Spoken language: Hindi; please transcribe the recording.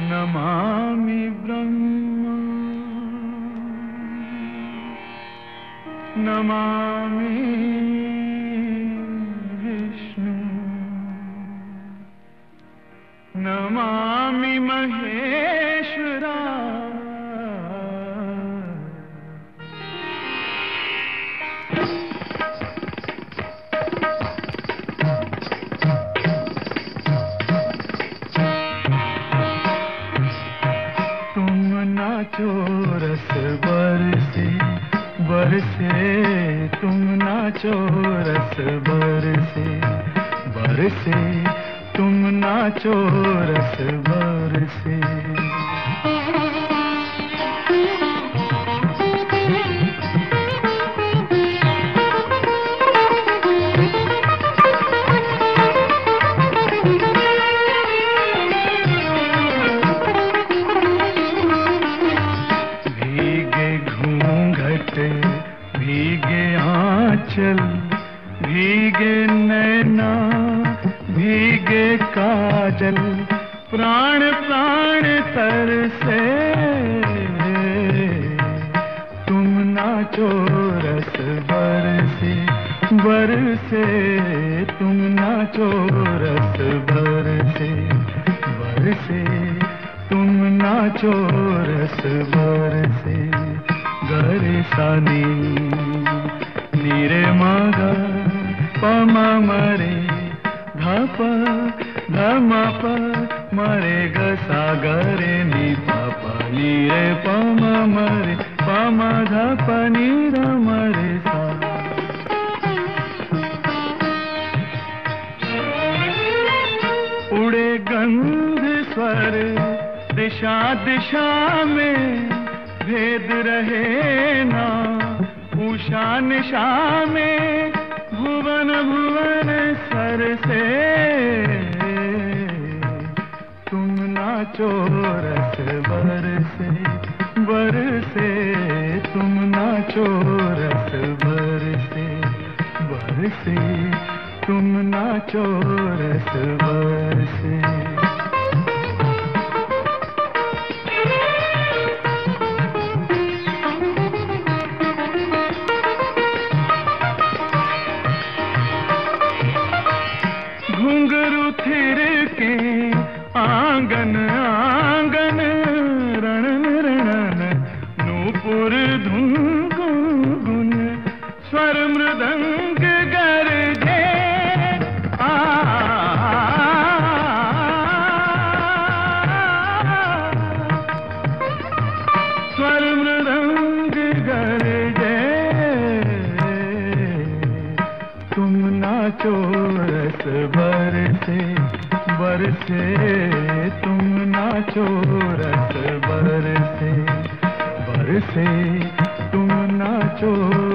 नमामि ब्रह्म। नमामि बरसे बरसे तुम नाचो रस बरसे। बरसे तुम नाचो रस बरसे। भीगे नैना, भीगे काजल, प्राण प्राण तर से तुम नाचो रस बरसे बरसे, तुम नाचो रस बरसे बरसे, तुम नाचो रस बरसे गरे सानी नीरे मग पम मरे धप धम प मरे ग सागरे, नि पप नीरे पम मरे पम धप नीर मरे सा। उड़े गंध स्वर, दिशा दिशा में भेद रहे ना, उषा, निशा में नाचो रस बरसे बरसे तुम नाचो रस बरसे बरसे तुम नाचो रस बरसे घुंघरू थिर के आँगन आँगन रणन रणन नूपुर धुन गुन स्वर मृदंग गरजे आ, स्वर मृदंग गरजे तुम नाचो रस बरसे बरसे तुम नाचो रस बरसे बरसे तुम रस बरसे